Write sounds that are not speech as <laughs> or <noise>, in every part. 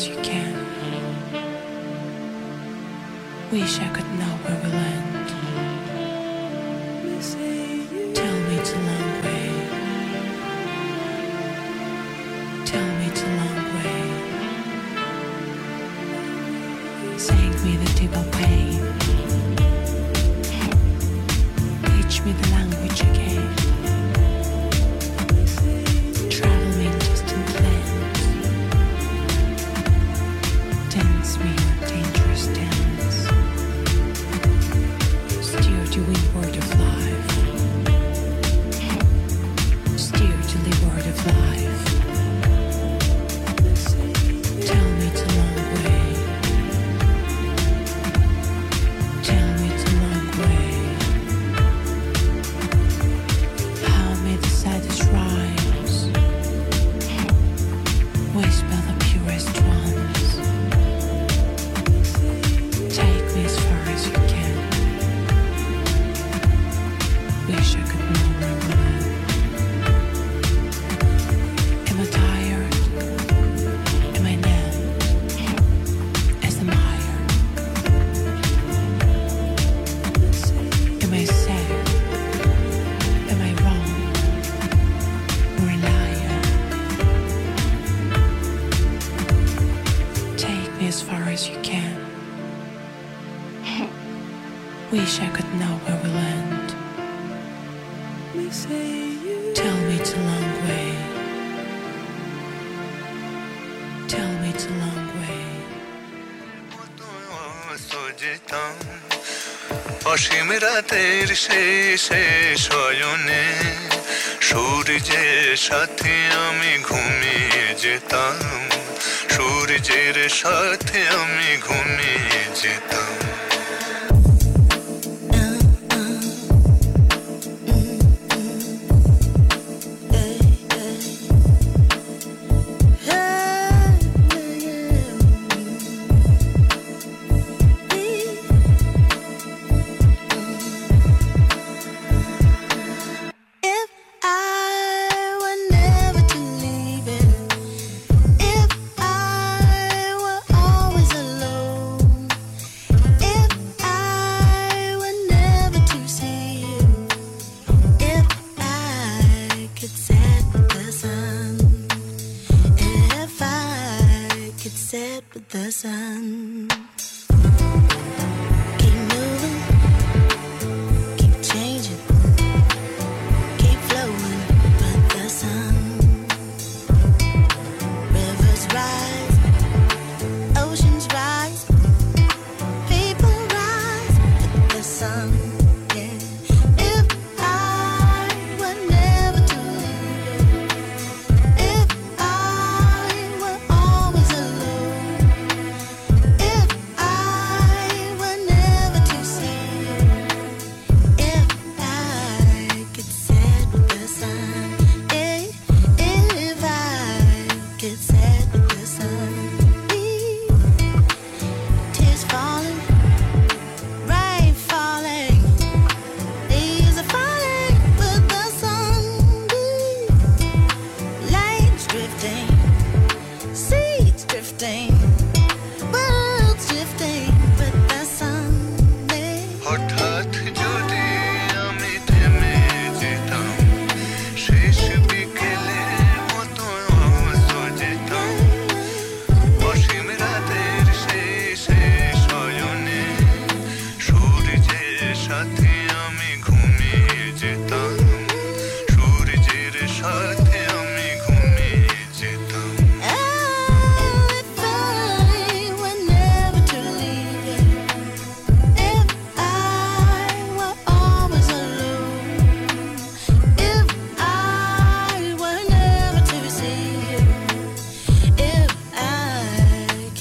as you can. Wish I could know where we land. as far as you can. <laughs> Wish I could know where we'll end. Tell me it's a long way. Tell me it's a long way. সূর্যের সাথে আমি ঘুমিয়ে যেতাম সূর্যের সাথে আমি ঘুমিয়ে যেতাম।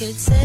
It's. say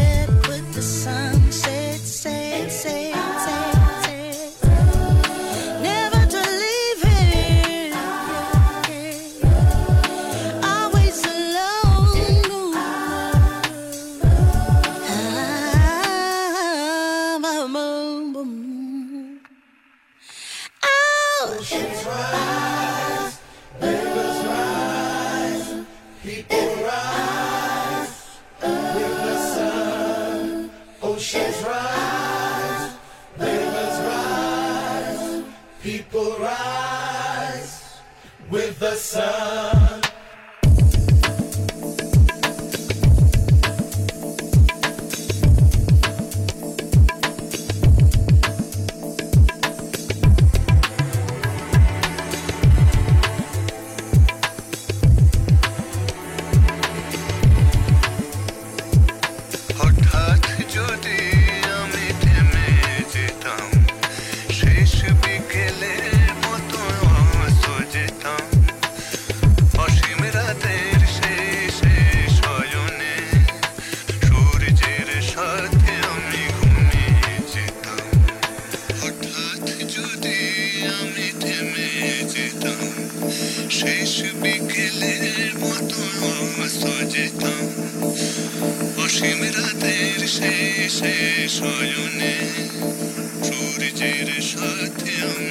শেষ সজনে সূর্যের সাথে